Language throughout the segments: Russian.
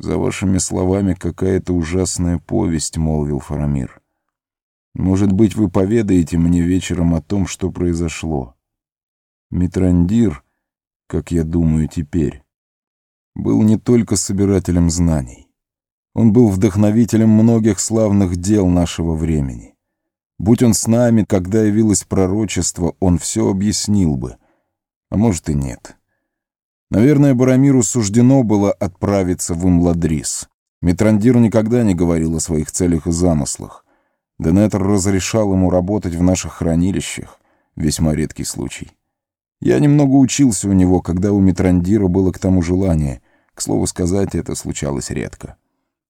«За вашими словами какая-то ужасная повесть», — молвил Фарамир. «Может быть, вы поведаете мне вечером о том, что произошло. Митрандир, как я думаю теперь, был не только собирателем знаний. Он был вдохновителем многих славных дел нашего времени. Будь он с нами, когда явилось пророчество, он все объяснил бы. А может и нет». Наверное, Барамиру суждено было отправиться в Имладрис. Митрандир никогда не говорил о своих целях и замыслах. Денетр разрешал ему работать в наших хранилищах. Весьма редкий случай. Я немного учился у него, когда у Митрандира было к тому желание. К слову сказать, это случалось редко.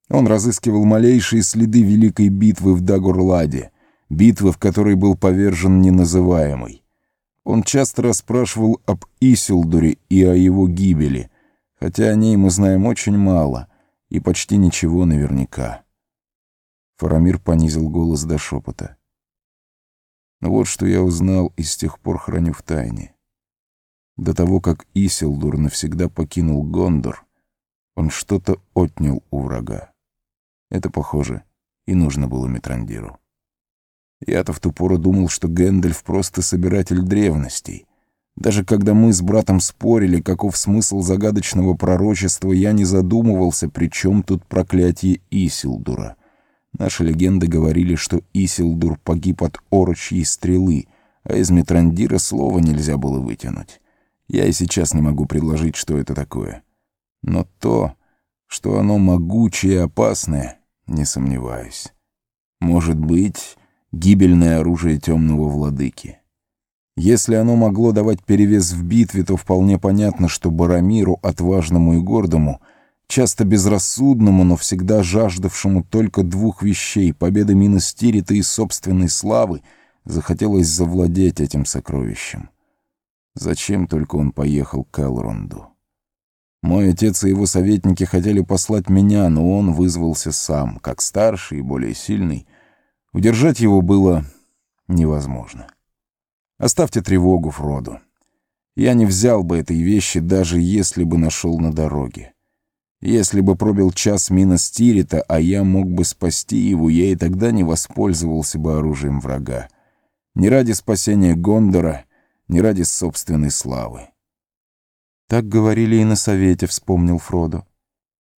Он разыскивал малейшие следы великой битвы в Дагурладе, битвы, в которой был повержен неназываемый. Он часто расспрашивал об Исилдуре и о его гибели, хотя о ней мы знаем очень мало и почти ничего наверняка. Фарамир понизил голос до шепота. Вот что я узнал и с тех пор храню в тайне. До того, как Исилдур навсегда покинул Гондор, он что-то отнял у врага. Это, похоже, и нужно было Митрандиру. Я-то в ту пору думал, что Гэндальф просто собиратель древностей. Даже когда мы с братом спорили, каков смысл загадочного пророчества, я не задумывался, при чем тут проклятие Исилдура. Наши легенды говорили, что Исилдур погиб от орочьей стрелы, а из Митрандира слова нельзя было вытянуть. Я и сейчас не могу предложить, что это такое. Но то, что оно могучее и опасное, не сомневаюсь. Может быть, гибельное оружие темного владыки. Если оно могло давать перевес в битве, то вполне понятно, что Барамиру, отважному и гордому, часто безрассудному, но всегда жаждавшему только двух вещей — победы Миностирита и собственной славы, захотелось завладеть этим сокровищем. Зачем только он поехал к Элронду? Мой отец и его советники хотели послать меня, но он вызвался сам, как старший и более сильный, Удержать его было невозможно. Оставьте тревогу, Фроду. Я не взял бы этой вещи, даже если бы нашел на дороге. Если бы пробил час мина Стирита, а я мог бы спасти его, я и тогда не воспользовался бы оружием врага. Не ради спасения Гондора, не ради собственной славы. Так говорили и на совете, вспомнил Фродо.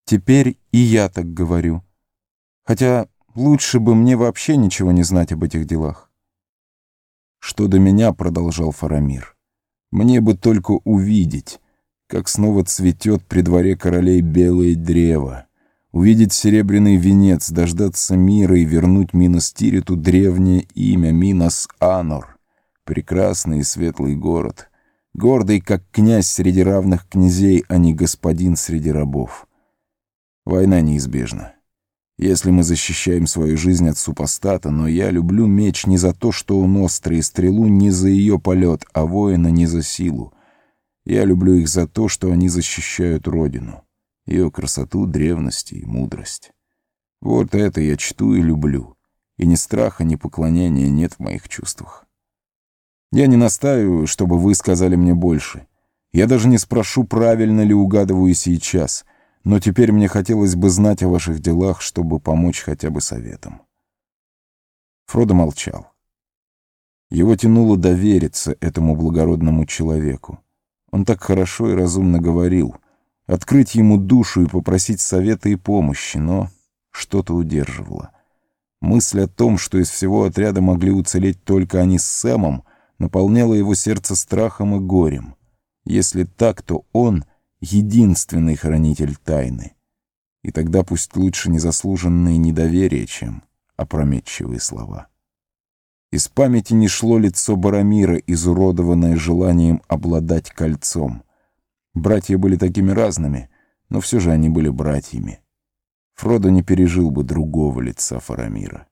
Теперь и я так говорю. Хотя Лучше бы мне вообще ничего не знать об этих делах. Что до меня, продолжал Фарамир, мне бы только увидеть, как снова цветет при дворе королей белое древо, увидеть серебряный венец, дождаться мира и вернуть Минос Тириту древнее имя Минос Анор, прекрасный и светлый город, гордый, как князь среди равных князей, а не господин среди рабов. Война неизбежна если мы защищаем свою жизнь от супостата, но я люблю меч не за то, что он острый, и стрелу не за ее полет, а воина не за силу. Я люблю их за то, что они защищают Родину, ее красоту, древность и мудрость. Вот это я чту и люблю, и ни страха, ни поклонения нет в моих чувствах. Я не настаиваю, чтобы вы сказали мне больше. Я даже не спрошу, правильно ли угадываю сейчас — но теперь мне хотелось бы знать о ваших делах, чтобы помочь хотя бы советом». Фродо молчал. Его тянуло довериться этому благородному человеку. Он так хорошо и разумно говорил. Открыть ему душу и попросить совета и помощи, но что-то удерживало. Мысль о том, что из всего отряда могли уцелеть только они с Сэмом, наполняла его сердце страхом и горем. Если так, то он — единственный хранитель тайны. И тогда пусть лучше незаслуженное недоверие, чем опрометчивые слова. Из памяти не шло лицо Барамира, изуродованное желанием обладать кольцом. Братья были такими разными, но все же они были братьями. Фродо не пережил бы другого лица Фарамира.